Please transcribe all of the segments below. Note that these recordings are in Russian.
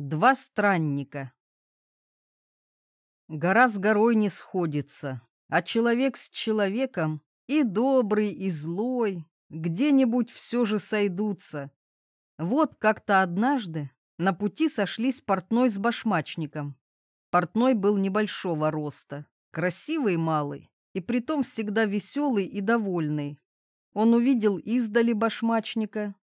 Два странника. Гора с горой не сходится, а человек с человеком, и добрый, и злой, где-нибудь все же сойдутся. Вот как-то однажды на пути сошлись портной с башмачником. Портной был небольшого роста, красивый малый, и притом всегда веселый и довольный. Он увидел издали башмачника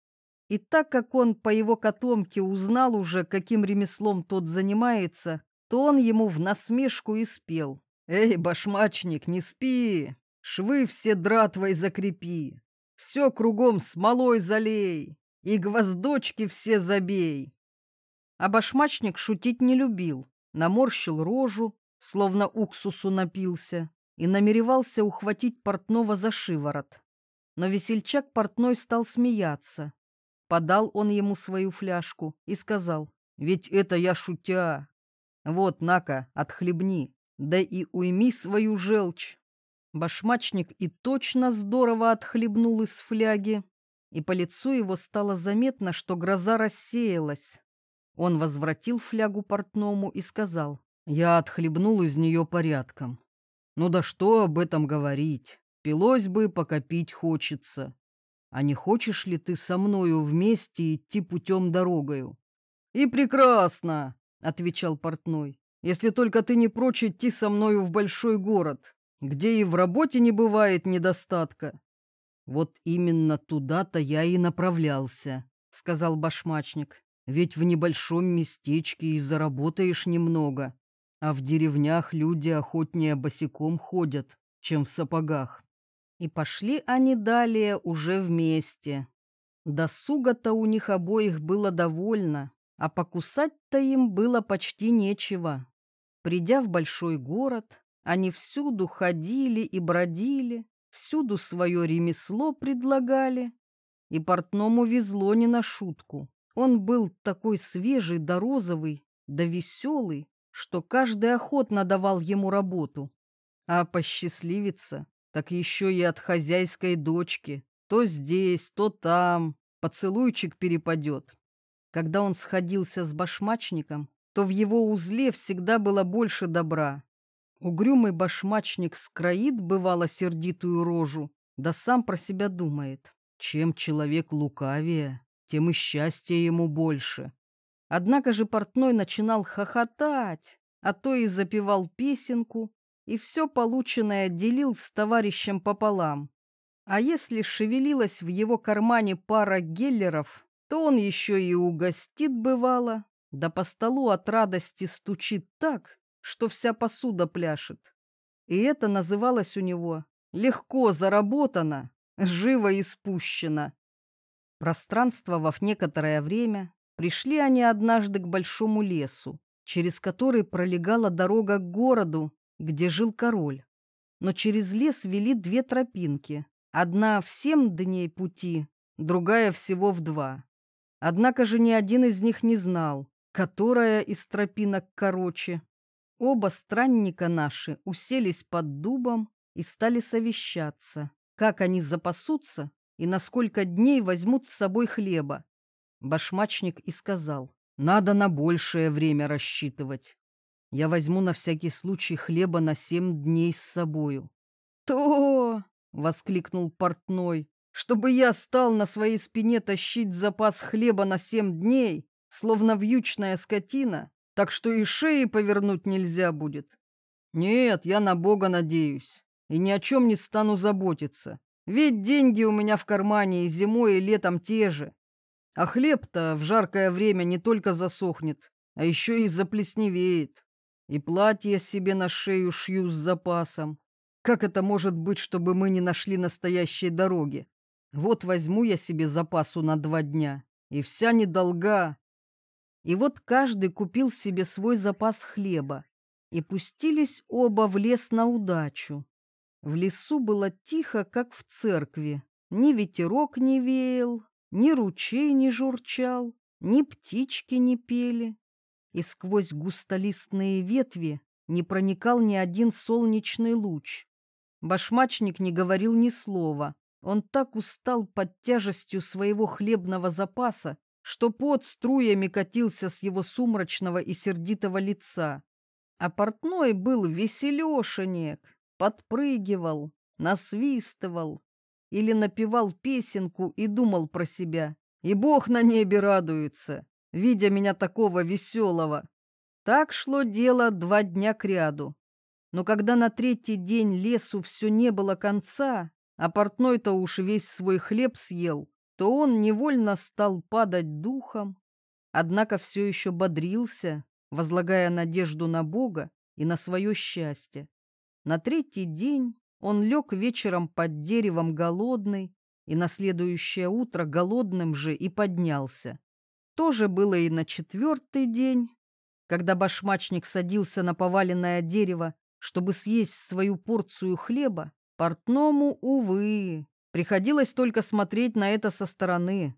и так как он по его котомке узнал уже, каким ремеслом тот занимается, то он ему в насмешку и спел. «Эй, башмачник, не спи! Швы все дратвой закрепи, все кругом смолой залей, и гвоздочки все забей!» А башмачник шутить не любил, наморщил рожу, словно уксусу напился, и намеревался ухватить портного за шиворот. Но весельчак портной стал смеяться, Подал он ему свою фляжку и сказал, «Ведь это я шутя. Вот, на-ка, отхлебни, да и уйми свою желчь». Башмачник и точно здорово отхлебнул из фляги, и по лицу его стало заметно, что гроза рассеялась. Он возвратил флягу портному и сказал, «Я отхлебнул из нее порядком. Ну да что об этом говорить? Пилось бы, пока пить хочется. А не хочешь ли ты со мною вместе идти путем дорогою? И прекрасно, отвечал портной, если только ты не прочь идти со мною в большой город, где и в работе не бывает недостатка. Вот именно туда-то я и направлялся, сказал башмачник. Ведь в небольшом местечке и заработаешь немного, а в деревнях люди охотнее босиком ходят, чем в сапогах. И пошли они далее уже вместе. Досуга-то у них обоих было довольно, а покусать-то им было почти нечего. Придя в большой город, они всюду ходили и бродили, всюду свое ремесло предлагали. И портному везло не на шутку. Он был такой свежий да розовый, да веселый, что каждый охотно давал ему работу. А посчастливиться так еще и от хозяйской дочки. То здесь, то там. Поцелуйчик перепадет. Когда он сходился с башмачником, то в его узле всегда было больше добра. Угрюмый башмачник скроит, бывало, сердитую рожу, да сам про себя думает. Чем человек лукавее, тем и счастья ему больше. Однако же портной начинал хохотать, а то и запевал песенку, и все полученное делил с товарищем пополам. А если шевелилась в его кармане пара геллеров, то он еще и угостит бывало, да по столу от радости стучит так, что вся посуда пляшет. И это называлось у него «легко заработано, живо испущено». Пространствовав некоторое время, пришли они однажды к большому лесу, через который пролегала дорога к городу, где жил король. Но через лес вели две тропинки. Одна в семь дней пути, другая всего в два. Однако же ни один из них не знал, которая из тропинок короче. Оба странника наши уселись под дубом и стали совещаться, как они запасутся и на сколько дней возьмут с собой хлеба. Башмачник и сказал, надо на большее время рассчитывать. Я возьму на всякий случай хлеба на семь дней с собою. То! воскликнул портной. Чтобы я стал на своей спине тащить запас хлеба на семь дней, словно вьючная скотина, так что и шеи повернуть нельзя будет. Нет, я на Бога надеюсь и ни о чем не стану заботиться. Ведь деньги у меня в кармане и зимой, и летом те же. А хлеб-то в жаркое время не только засохнет, а еще и заплесневеет. И платье себе на шею шью с запасом. Как это может быть, чтобы мы не нашли настоящей дороги? Вот возьму я себе запасу на два дня, и вся недолга. И вот каждый купил себе свой запас хлеба, и пустились оба в лес на удачу. В лесу было тихо, как в церкви. Ни ветерок не веял, ни ручей не журчал, ни птички не пели и сквозь густолистные ветви не проникал ни один солнечный луч. Башмачник не говорил ни слова. Он так устал под тяжестью своего хлебного запаса, что пот струями катился с его сумрачного и сердитого лица. А портной был веселешенек, подпрыгивал, насвистывал или напевал песенку и думал про себя. И Бог на небе радуется, видя меня такого веселого. Так шло дело два дня кряду. Но когда на третий день лесу все не было конца, а портной-то уж весь свой хлеб съел, то он невольно стал падать духом, однако все еще бодрился, возлагая надежду на Бога и на свое счастье. На третий день он лег вечером под деревом голодный, и на следующее утро голодным же и поднялся. То же было и на четвертый день, когда башмачник садился на поваленное дерево, чтобы съесть свою порцию хлеба, портному, увы, приходилось только смотреть на это со стороны.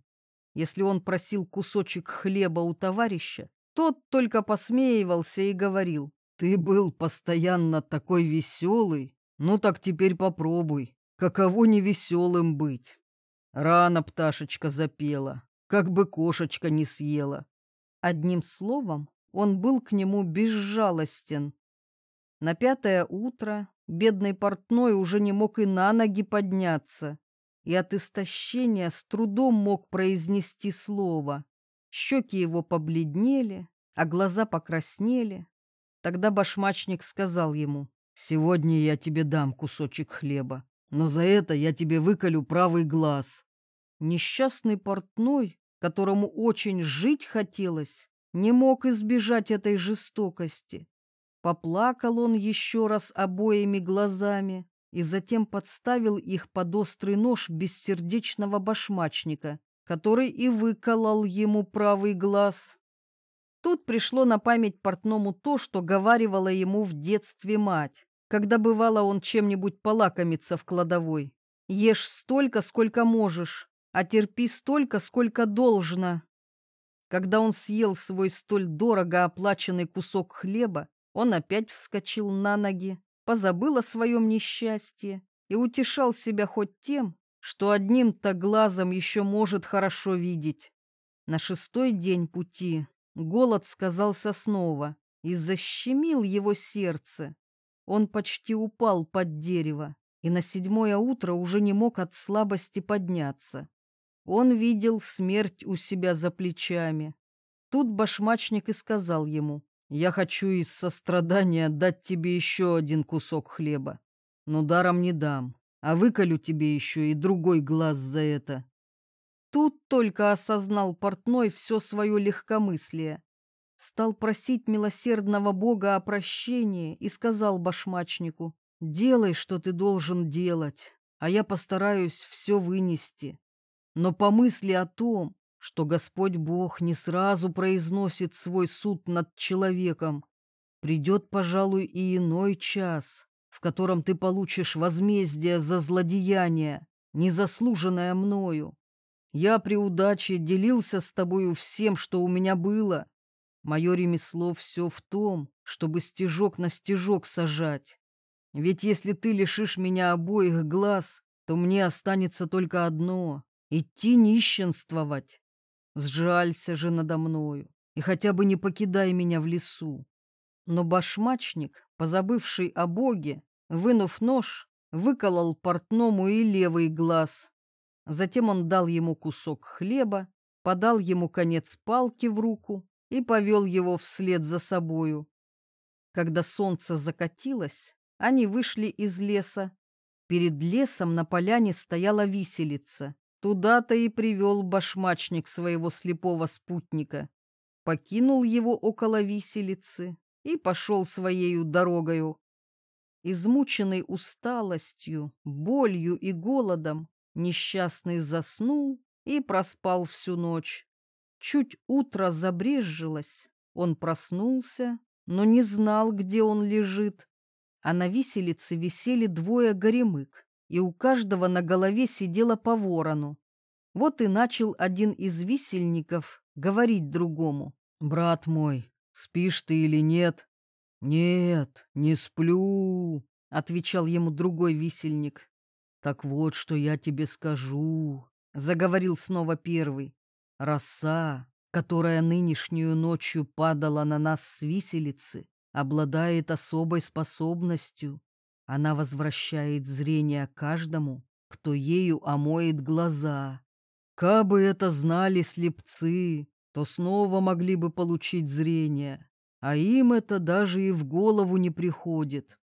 Если он просил кусочек хлеба у товарища, тот только посмеивался и говорил, «Ты был постоянно такой веселый, ну так теперь попробуй, каково невеселым быть». Рано пташечка запела, как бы кошечка не съела. Одним словом, он был к нему безжалостен. На пятое утро бедный портной уже не мог и на ноги подняться, и от истощения с трудом мог произнести слово. Щеки его побледнели, а глаза покраснели. Тогда башмачник сказал ему, «Сегодня я тебе дам кусочек хлеба, но за это я тебе выколю правый глаз». Несчастный портной, которому очень жить хотелось, не мог избежать этой жестокости. Поплакал он еще раз обоими глазами и затем подставил их под острый нож бессердечного башмачника, который и выколол ему правый глаз. Тут пришло на память портному то, что говаривала ему в детстве мать, когда бывало он чем-нибудь полакомиться в кладовой. «Ешь столько, сколько можешь, а терпи столько, сколько должно». Когда он съел свой столь дорого оплаченный кусок хлеба, он опять вскочил на ноги, позабыл о своем несчастье и утешал себя хоть тем, что одним-то глазом еще может хорошо видеть. На шестой день пути голод сказался снова и защемил его сердце. Он почти упал под дерево и на седьмое утро уже не мог от слабости подняться. Он видел смерть у себя за плечами. Тут башмачник и сказал ему, «Я хочу из сострадания дать тебе еще один кусок хлеба, но даром не дам, а выколю тебе еще и другой глаз за это». Тут только осознал портной все свое легкомыслие. Стал просить милосердного Бога о прощении и сказал башмачнику, «Делай, что ты должен делать, а я постараюсь все вынести. Но помысли о том, что Господь Бог не сразу произносит свой суд над человеком. Придет, пожалуй, и иной час, в котором ты получишь возмездие за злодеяние, незаслуженное мною. Я при удаче делился с тобою всем, что у меня было. Мое ремесло все в том, чтобы стежок на стежок сажать. Ведь если ты лишишь меня обоих глаз, то мне останется только одно — идти нищенствовать. Сжалься же надо мною и хотя бы не покидай меня в лесу. Но башмачник, позабывший о Боге, вынув нож, выколол портному и левый глаз. Затем он дал ему кусок хлеба, подал ему конец палки в руку и повел его вслед за собою. Когда солнце закатилось, они вышли из леса. Перед лесом на поляне стояла виселица. Туда-то и привел башмачник своего слепого спутника. Покинул его около виселицы и пошел своею дорогою. Измученный усталостью, болью и голодом, несчастный заснул и проспал всю ночь. Чуть утро забрежилось, он проснулся, но не знал, где он лежит. А на виселице висели двое горемык и у каждого на голове сидело по ворону. Вот и начал один из висельников говорить другому. «Брат мой, спишь ты или нет?» «Нет, не сплю», — отвечал ему другой висельник. «Так вот, что я тебе скажу», — заговорил снова первый. Роса, которая нынешнюю ночью падала на нас с виселицы, обладает особой способностью. Она возвращает зрение каждому, кто ею омоет глаза. Кабы это знали слепцы, то снова могли бы получить зрение, а им это даже и в голову не приходит.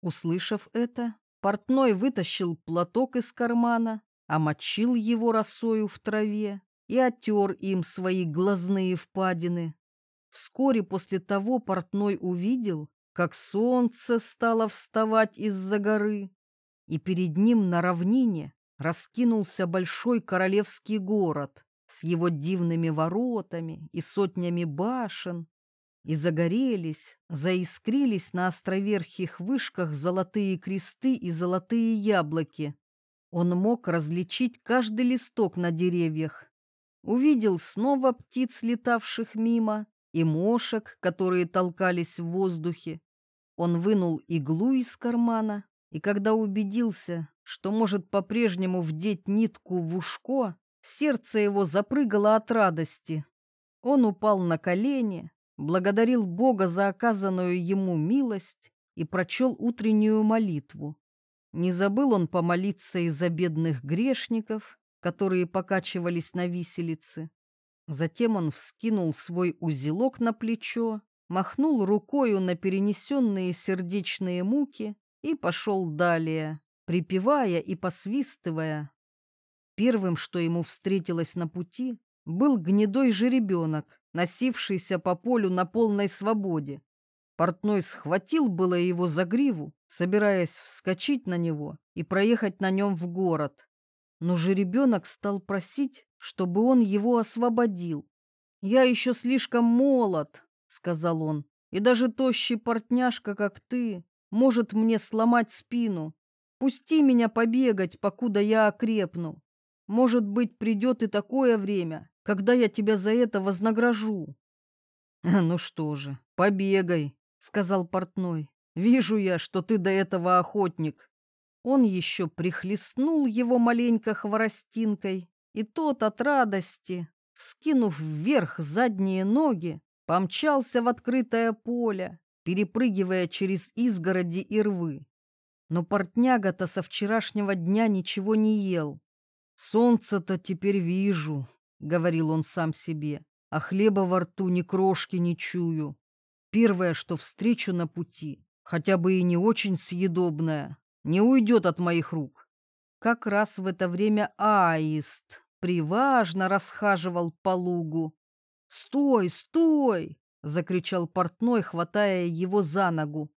Услышав это, портной вытащил платок из кармана, омочил его росою в траве и оттер им свои глазные впадины. Вскоре после того портной увидел, как солнце стало вставать из-за горы, и перед ним на равнине раскинулся большой королевский город с его дивными воротами и сотнями башен, и загорелись, заискрились на островерхих вышках золотые кресты и золотые яблоки. Он мог различить каждый листок на деревьях. Увидел снова птиц, летавших мимо, и мошек, которые толкались в воздухе. Он вынул иглу из кармана, и когда убедился, что может по-прежнему вдеть нитку в ушко, сердце его запрыгало от радости. Он упал на колени, благодарил Бога за оказанную ему милость и прочел утреннюю молитву. Не забыл он помолиться и за бедных грешников, которые покачивались на виселице. Затем он вскинул свой узелок на плечо, махнул рукою на перенесенные сердечные муки и пошел далее, припевая и посвистывая. Первым, что ему встретилось на пути, был гнедой жеребенок, носившийся по полю на полной свободе. Портной схватил было его за гриву, собираясь вскочить на него и проехать на нем в город. Но жеребенок стал просить, чтобы он его освободил. «Я еще слишком молод», — сказал он, — «и даже тощий портняшка, как ты, может мне сломать спину. Пусти меня побегать, покуда я окрепну. Может быть, придет и такое время, когда я тебя за это вознагражу». «Ну что же, побегай», — сказал портной. «Вижу я, что ты до этого охотник». Он еще прихлестнул его маленько хворостинкой, и тот от радости, вскинув вверх задние ноги, помчался в открытое поле, перепрыгивая через изгороди и рвы. Но портняга-то со вчерашнего дня ничего не ел. «Солнце-то теперь вижу», — говорил он сам себе, «а хлеба во рту ни крошки не чую. Первое, что встречу на пути, хотя бы и не очень съедобное, не уйдет от моих рук. Как раз в это время аист приважно расхаживал по лугу. «Стой, стой!» — закричал портной, хватая его за ногу.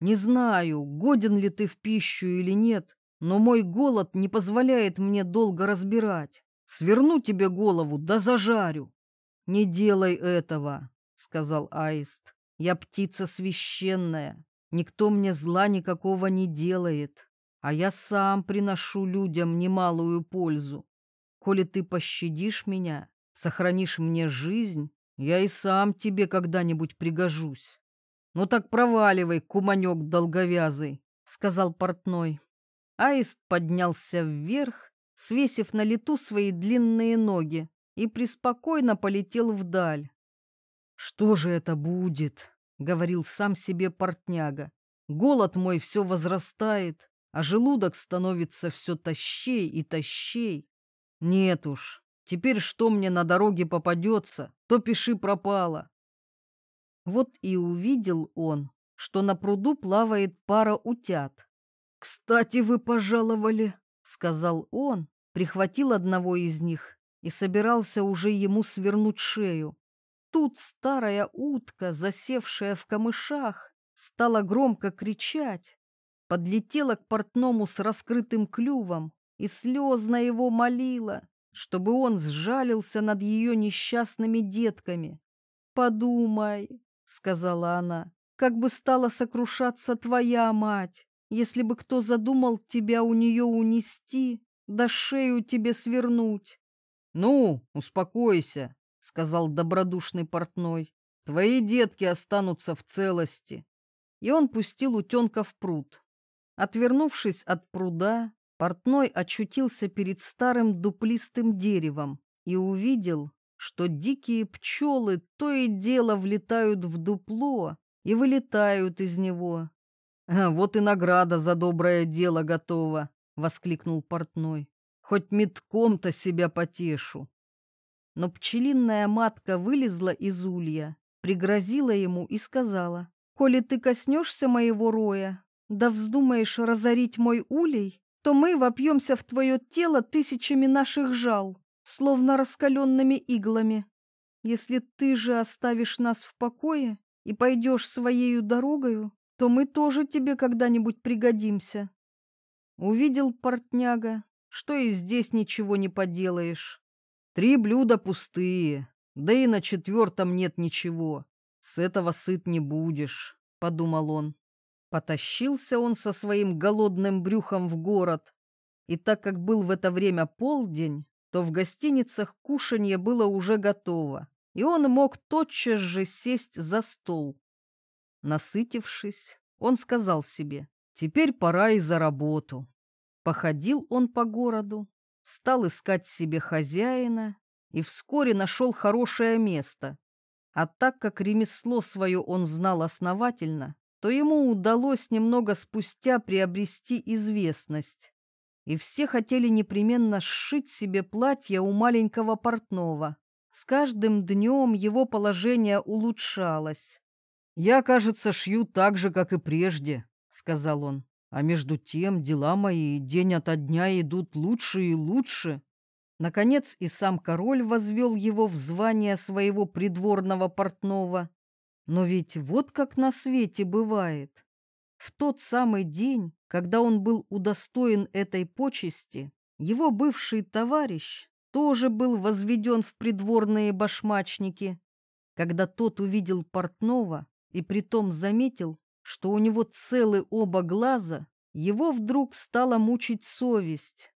«Не знаю, годен ли ты в пищу или нет, но мой голод не позволяет мне долго разбирать. Сверну тебе голову, да зажарю». «Не делай этого», — сказал аист. Я птица священная, никто мне зла никакого не делает, а я сам приношу людям немалую пользу. Коли ты пощадишь меня, сохранишь мне жизнь, я и сам тебе когда-нибудь пригожусь. Ну так проваливай, куманек долговязый, сказал портной. Аист поднялся вверх, свесив на лету свои длинные ноги, и преспокойно полетел вдаль. «Что же это будет?» — говорил сам себе портняга. «Голод мой все возрастает, а желудок становится все тащей и тащей. Нет уж, теперь что мне на дороге попадется, то пиши пропало». Вот и увидел он, что на пруду плавает пара утят. «Кстати, вы пожаловали», — сказал он, прихватил одного из них и собирался уже ему свернуть шею. Тут старая утка, засевшая в камышах, стала громко кричать, подлетела к портному с раскрытым клювом и слезно его молила, чтобы он сжалился над ее несчастными детками. «Подумай», — сказала она, — «как бы стала сокрушаться твоя мать, если бы кто задумал тебя у нее унести, да шею тебе свернуть». «Ну, успокойся», — сказал добродушный портной. «Твои детки останутся в целости». И он пустил утенка в пруд. Отвернувшись от пруда, портной очутился перед старым дуплистым деревом, и увидел, что дикие пчелы то и дело влетают в дупло и вылетают из него. «А вот и награда за доброе дело готова!» — воскликнул портной. «Хоть метком-то себя потешу!» Но пчелиная матка вылезла из улья, пригрозила ему и сказала, «Коли ты коснешься моего роя, да вздумаешь разорить мой улей, то мы вопьемся в твое тело тысячами наших жал, словно раскаленными иглами. Если ты же оставишь нас в покое и пойдешь своею дорогою, то мы тоже тебе когда-нибудь пригодимся. Увидел портняга, что и здесь ничего не поделаешь. Три блюда пустые, да и на четвертом нет ничего. С этого сыт не будешь, — подумал он. Потащился он со своим голодным брюхом в город, и так как был в это время полдень, то в гостиницах кушанье было уже готово, и он мог тотчас же сесть за стол. Насытившись, он сказал себе, «Теперь пора и за работу». Походил он по городу, стал искать себе хозяина и вскоре нашел хорошее место. А так как ремесло свое он знал основательно, то ему удалось немного спустя приобрести известность. И все хотели непременно сшить себе платье у маленького портного. С каждым днем его положение улучшалось. «Я, кажется, шью так же, как и прежде», — сказал он. «А между тем дела мои день ото дня идут лучше и лучше». Наконец и сам король возвел его в звание своего придворного портного но ведь вот как на свете бывает. В тот самый день, когда он был удостоен этой почести, его бывший товарищ тоже был возведен в придворные башмачники. Когда тот увидел портного и притом заметил, что у него целы оба глаза, его вдруг стала мучить совесть.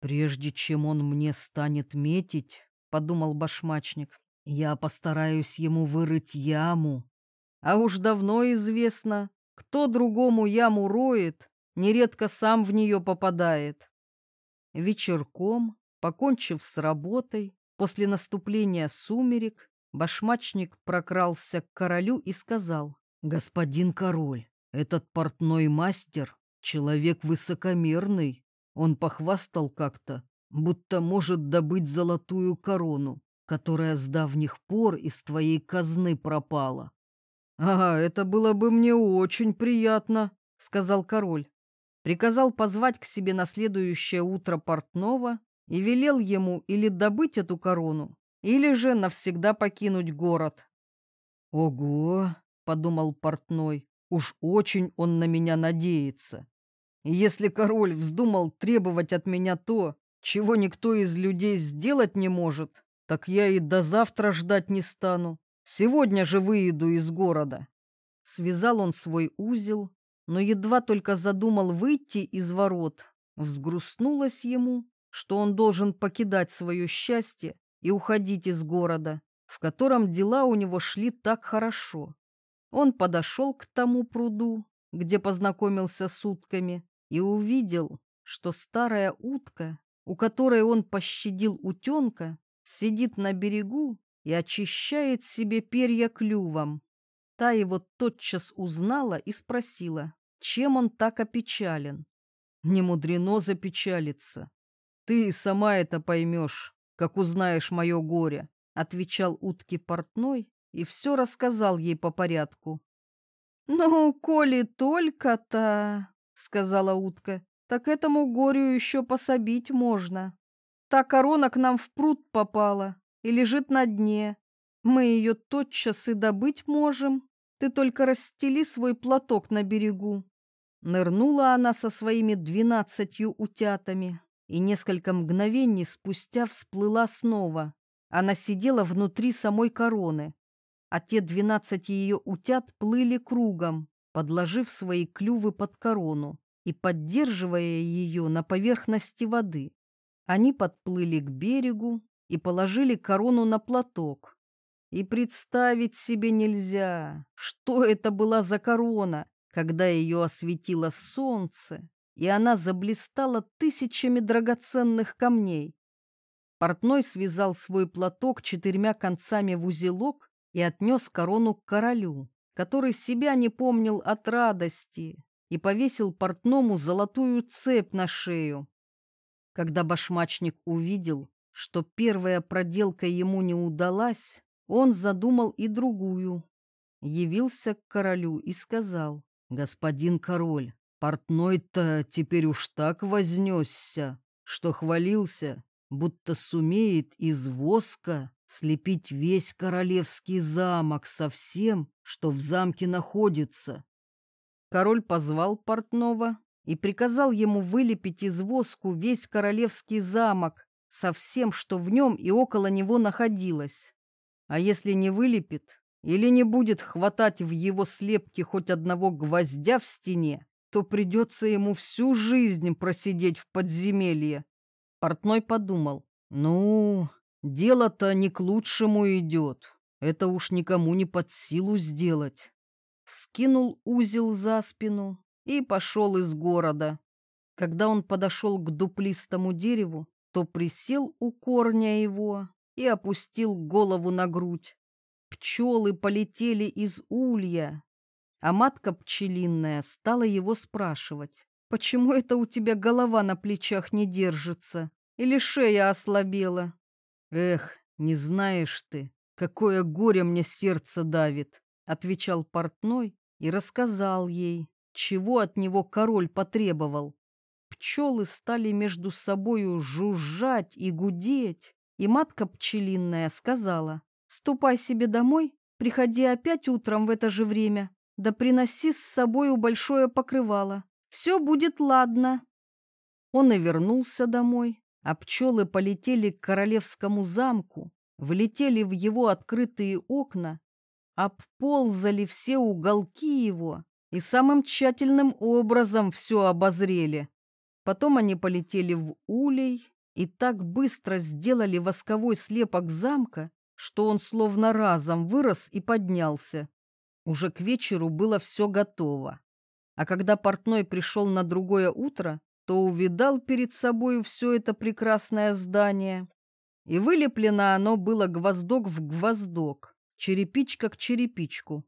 «Прежде чем он мне станет метить, — подумал башмачник, — я постараюсь ему вырыть яму, а уж давно известно, кто другому яму роет, нередко сам в нее попадает. Вечерком, покончив с работой, после наступления сумерек, башмачник прокрался к королю и сказал, «Господин король, этот портной мастер — человек высокомерный. Он похвастал как-то, будто может добыть золотую корону, которая с давних пор из твоей казны пропала. «Ага, это было бы мне очень приятно», — сказал король. Приказал позвать к себе на следующее утро портного и велел ему или добыть эту корону, или же навсегда покинуть город. «Ого!» — подумал портной. «Уж очень он на меня надеется. И если король вздумал требовать от меня то, чего никто из людей сделать не может, так я и до завтра ждать не стану. Сегодня же выеду из города. Связал он свой узел, но едва только задумал выйти из ворот, взгрустнулось ему, что он должен покидать свое счастье и уходить из города, в котором дела у него шли так хорошо. Он подошел к тому пруду, где познакомился с утками, и увидел, что старая утка, у которой он пощадил утенка, сидит на берегу и очищает себе перья клювом. Та его тотчас узнала и спросила, чем он так опечален. Не мудрено запечалиться. Ты сама это поймешь, как узнаешь мое горе, отвечал утки портной и все рассказал ей по порядку. «Ну, коли только-то, — сказала утка, — так этому горю еще пособить можно. Та корона к нам в пруд попала, и лежит на дне. Мы ее тотчас и добыть можем. Ты только расстели свой платок на берегу». Нырнула она со своими двенадцатью утятами и несколько мгновений спустя всплыла снова. Она сидела внутри самой короны, а те двенадцать ее утят плыли кругом, подложив свои клювы под корону и поддерживая ее на поверхности воды. Они подплыли к берегу, и положили корону на платок. И представить себе нельзя, что это была за корона, когда ее осветило солнце, и она заблистала тысячами драгоценных камней. Портной связал свой платок четырьмя концами в узелок и отнес корону к королю, который себя не помнил от радости, и повесил портному золотую цепь на шею. Когда башмачник увидел, что первая проделка ему не удалась, он задумал и другую. Явился к королю и сказал, «Господин король, портной-то теперь уж так вознесся, что хвалился, будто сумеет из воска слепить весь королевский замок со всем, что в замке находится. Король позвал портного и приказал ему вылепить из воску весь королевский замок со всем, что в нем и около него находилось. А если не вылепит или не будет хватать в его слепке хоть одного гвоздя в стене, то придется ему всю жизнь просидеть в подземелье. Портной подумал, ну, дело-то не к лучшему идет, это уж никому не под силу сделать вскинул узел за спину и пошел из города. Когда он подошел к дуплистому дереву, то присел у корня его и опустил голову на грудь. Пчелы полетели из улья, а матка пчелиная стала его спрашивать, «Почему это у тебя голова на плечах не держится? Или шея ослабела?» «Эх, не знаешь ты, какое горе мне сердце давит!» отвечал портной и рассказал ей, чего от него король потребовал. Пчелы стали между собою жужжать и гудеть, и матка пчелиная сказала, «Ступай себе домой, приходи опять утром в это же время, да приноси с собою большое покрывало, все будет ладно». Он и вернулся домой, а пчелы полетели к королевскому замку, влетели в его открытые окна обползали все уголки его и самым тщательным образом все обозрели. Потом они полетели в улей и так быстро сделали восковой слепок замка, что он словно разом вырос и поднялся. Уже к вечеру было все готово. А когда портной пришел на другое утро, то увидал перед собой все это прекрасное здание. И вылеплено оно было гвоздок в гвоздок черепичка к черепичку.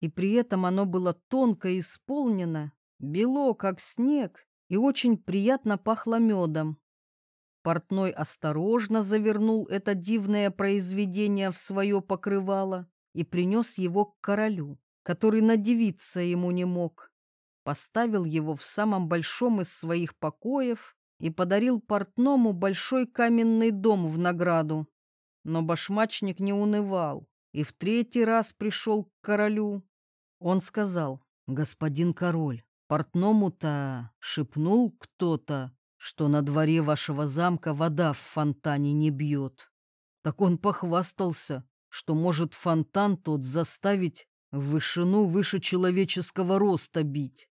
И при этом оно было тонко исполнено, бело, как снег, и очень приятно пахло медом. Портной осторожно завернул это дивное произведение в свое покрывало и принес его к королю, который надевиться ему не мог. Поставил его в самом большом из своих покоев и подарил портному большой каменный дом в награду. Но башмачник не унывал и в третий раз пришел к королю. Он сказал, «Господин король, портному-то шепнул кто-то, что на дворе вашего замка вода в фонтане не бьет. Так он похвастался, что может фонтан тот заставить в вышину выше человеческого роста бить.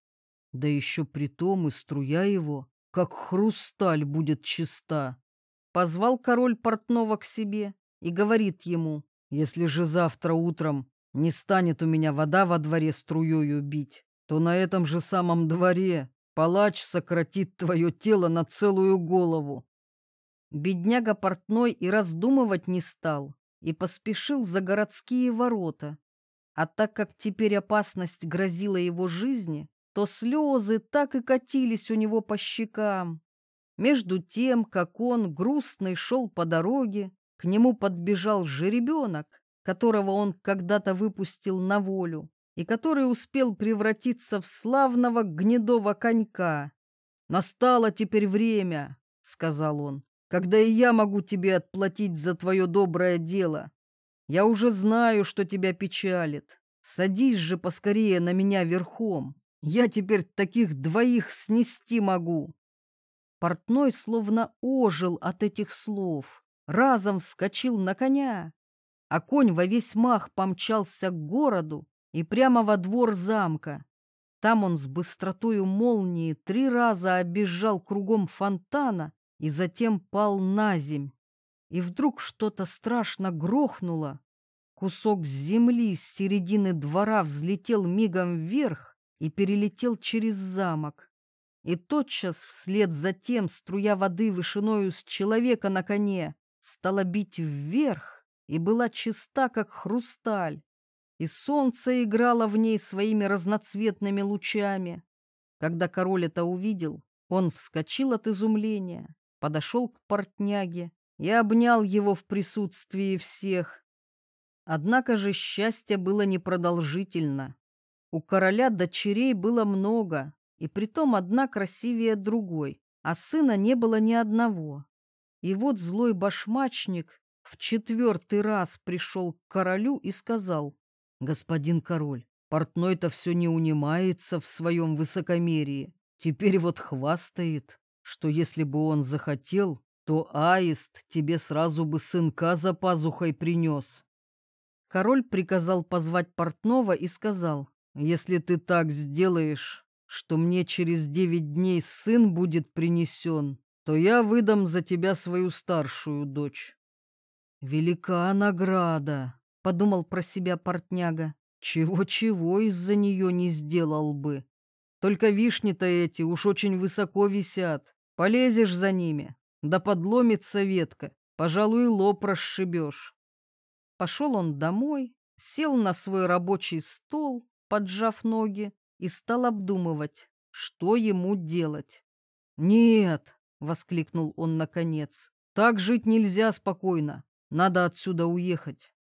Да еще при том и струя его, как хрусталь, будет чиста. Позвал король портного к себе и говорит ему, если же завтра утром не станет у меня вода во дворе струёю бить, то на этом же самом дворе палач сократит твое тело на целую голову. Бедняга портной и раздумывать не стал, и поспешил за городские ворота. А так как теперь опасность грозила его жизни, то слезы так и катились у него по щекам. Между тем, как он, грустный, шел по дороге, к нему подбежал жеребенок, которого он когда-то выпустил на волю и который успел превратиться в славного гнедого конька. «Настало теперь время», — сказал он, — «когда и я могу тебе отплатить за твое доброе дело. Я уже знаю, что тебя печалит. Садись же поскорее на меня верхом. Я теперь таких двоих снести могу». Портной словно ожил от этих слов разом вскочил на коня, а конь во весь мах помчался к городу и прямо во двор замка. Там он с быстротою молнии три раза обежал кругом фонтана и затем пал на земь. И вдруг что-то страшно грохнуло. Кусок земли с середины двора взлетел мигом вверх и перелетел через замок. И тотчас вслед за тем струя воды вышиною с человека на коне стала бить вверх и была чиста, как хрусталь, и солнце играло в ней своими разноцветными лучами. Когда король это увидел, он вскочил от изумления, подошел к портняге и обнял его в присутствии всех. Однако же счастье было непродолжительно. У короля дочерей было много, и притом одна красивее другой, а сына не было ни одного. И вот злой башмачник в четвертый раз пришел к королю и сказал, «Господин король, портной-то все не унимается в своем высокомерии. Теперь вот хвастает, что если бы он захотел, то аист тебе сразу бы сынка за пазухой принес. Король приказал позвать портного и сказал, «Если ты так сделаешь, что мне через девять дней сын будет принесен, то я выдам за тебя свою старшую дочь». «Велика награда», — подумал про себя портняга. «Чего-чего из-за нее не сделал бы. Только вишни-то эти уж очень высоко висят. Полезешь за ними, да подломится ветка, пожалуй, лоб расшибешь». Пошел он домой, сел на свой рабочий стол, поджав ноги, и стал обдумывать, что ему делать. «Нет!» — воскликнул он наконец. «Так жить нельзя спокойно. Надо отсюда уехать».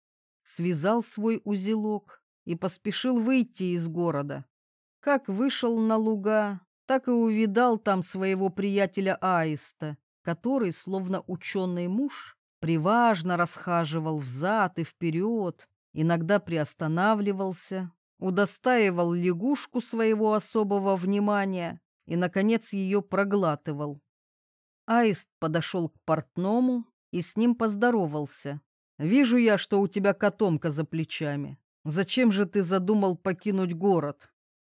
Связал свой узелок и поспешил выйти из города. Как вышел на луга, так и увидал там своего приятеля Аиста, который, словно ученый муж, Приважно расхаживал взад и вперед, иногда приостанавливался, удостаивал лягушку своего особого внимания и, наконец, ее проглатывал. Аист подошел к портному и с ним поздоровался. «Вижу я, что у тебя котомка за плечами. Зачем же ты задумал покинуть город?»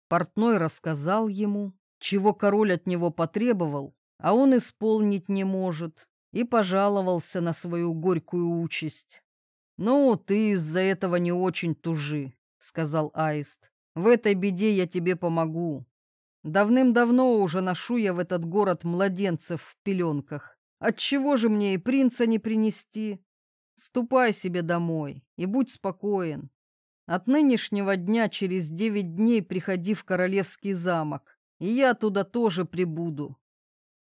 Портной рассказал ему, чего король от него потребовал, а он исполнить не может, и пожаловался на свою горькую участь. «Ну, ты из-за этого не очень тужи», — сказал Аист. «В этой беде я тебе помогу. Давным-давно уже ношу я в этот город младенцев в пеленках. Отчего же мне и принца не принести? Ступай себе домой и будь спокоен. От нынешнего дня через девять дней приходи в королевский замок, и я туда тоже прибуду».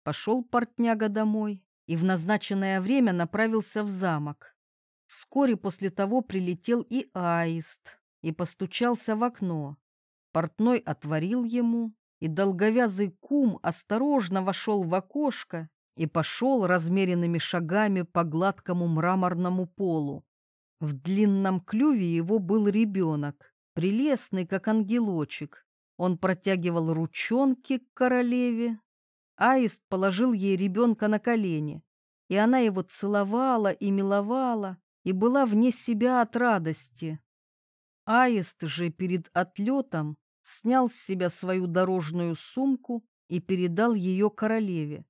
Пошел портняга домой и в назначенное время направился в замок. Вскоре после того прилетел и аист и постучался в окно. Портной отворил ему, и долговязый кум осторожно вошел в окошко и пошел размеренными шагами по гладкому мраморному полу. В длинном клюве его был ребенок, прелестный, как ангелочек. Он протягивал ручонки к королеве, Аист положил ей ребенка на колени, и она его целовала и миловала, и была вне себя от радости. Аист же перед отлетом снял с себя свою дорожную сумку и передал ее королеве.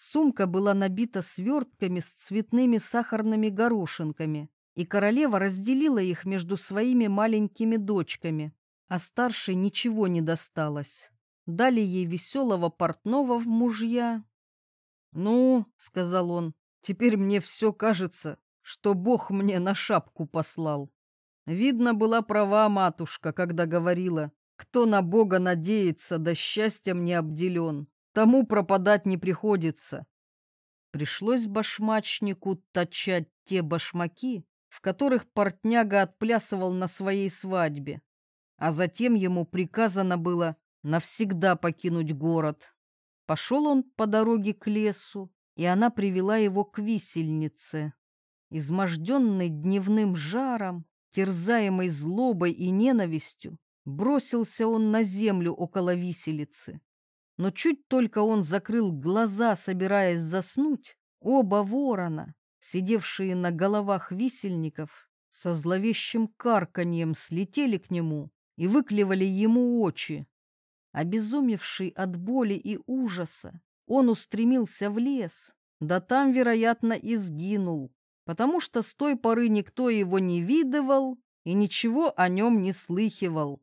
Сумка была набита свертками с цветными сахарными горошинками, и королева разделила их между своими маленькими дочками, а старшей ничего не досталось дали ей веселого портного в мужья. «Ну, — сказал он, — теперь мне все кажется, что Бог мне на шапку послал. Видно, была права матушка, когда говорила, кто на Бога надеется, да счастьем не обделен, тому пропадать не приходится. Пришлось башмачнику точать те башмаки, в которых портняга отплясывал на своей свадьбе, а затем ему приказано было навсегда покинуть город. Пошел он по дороге к лесу, и она привела его к висельнице. Изможденный дневным жаром, терзаемый злобой и ненавистью, бросился он на землю около виселицы. Но чуть только он закрыл глаза, собираясь заснуть, оба ворона, сидевшие на головах висельников, со зловещим карканьем слетели к нему и выклевали ему очи. Обезумевший от боли и ужаса, он устремился в лес, да там, вероятно, и сгинул, потому что с той поры никто его не видывал и ничего о нем не слыхивал.